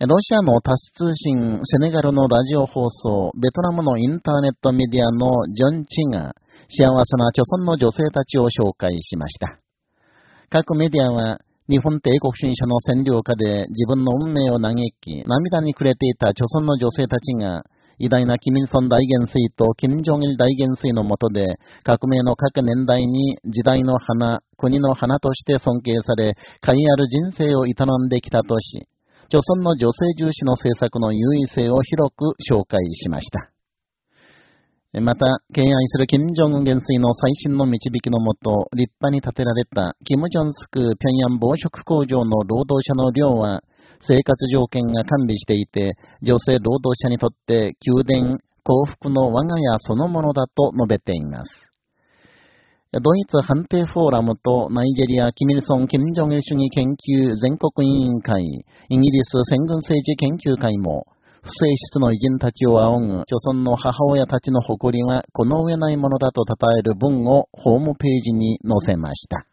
ロシアのタス通信、セネガルのラジオ放送、ベトナムのインターネットメディアのジョン・チが、幸せな著村の女性たちを紹介しました。各メディアは、日本帝国主義者の占領下で自分の運命を嘆き、涙に暮れていた著村の女性たちが、偉大なキミルソン大元帥とキム・ジョンイル大元帥の下で、革命の各年代に時代の花、国の花として尊敬され、会ある人生を営んできたとし、朝鮮の女性重視の政策の優位性を広く紹介しました。また、敬愛する金正恩元帥の最新の導きのもと、立派に建てられた、キム・ジョンスク平壌防食工場の労働者の量は、生活条件が完備していて、女性労働者にとって宮殿、幸福の我が家そのものだと述べています。ドイツ判定フォーラムとナイジェリア・キミルソン・キム・ジョンイル主義研究全国委員会、イギリス戦軍政治研究会も、不正室の偉人たちを仰ぐ、著村の母親たちの誇りはこの上ないものだと称える文をホームページに載せました。